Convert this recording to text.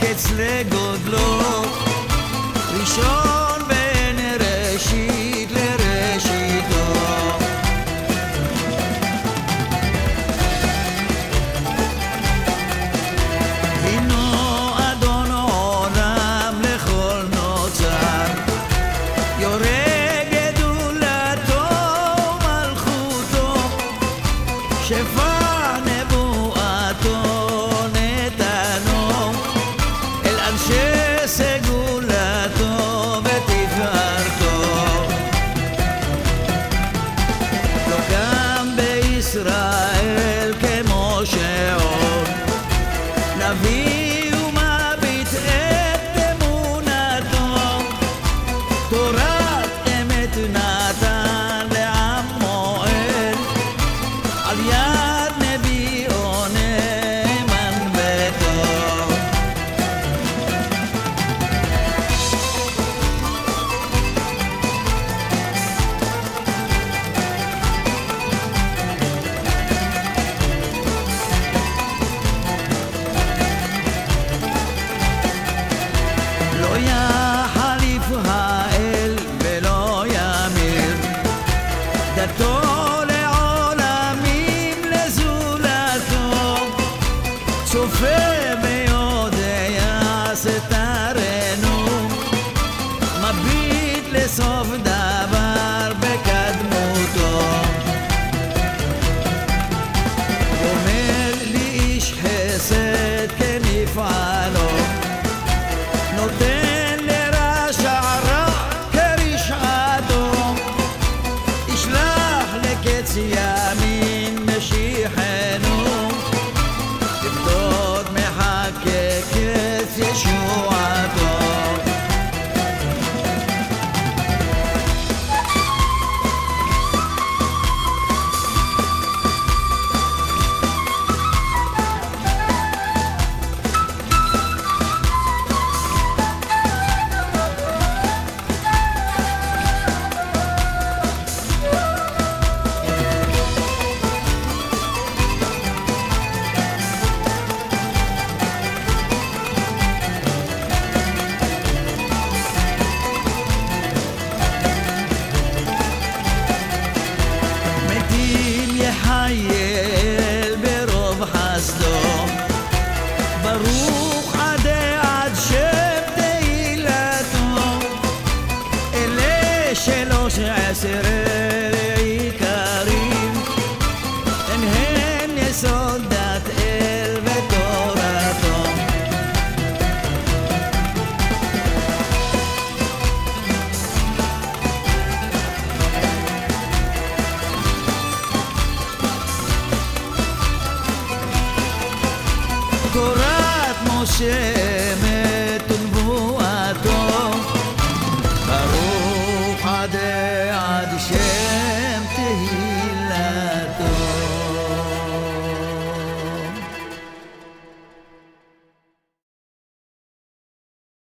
קץ לגודלו. ראשון בין ראשית לראשיתו. הינו אדון עולם לכל נוצר. יורה גדולתו ומלכותו שפע לא יחליף האל ולא ימיר. דתו לעולמים לזולתו צופה ויודע סתרנו מביט לסוף דבר אלה שלוש עשר עיקרים הן הן יסוד דת אל ותורתו תורת משה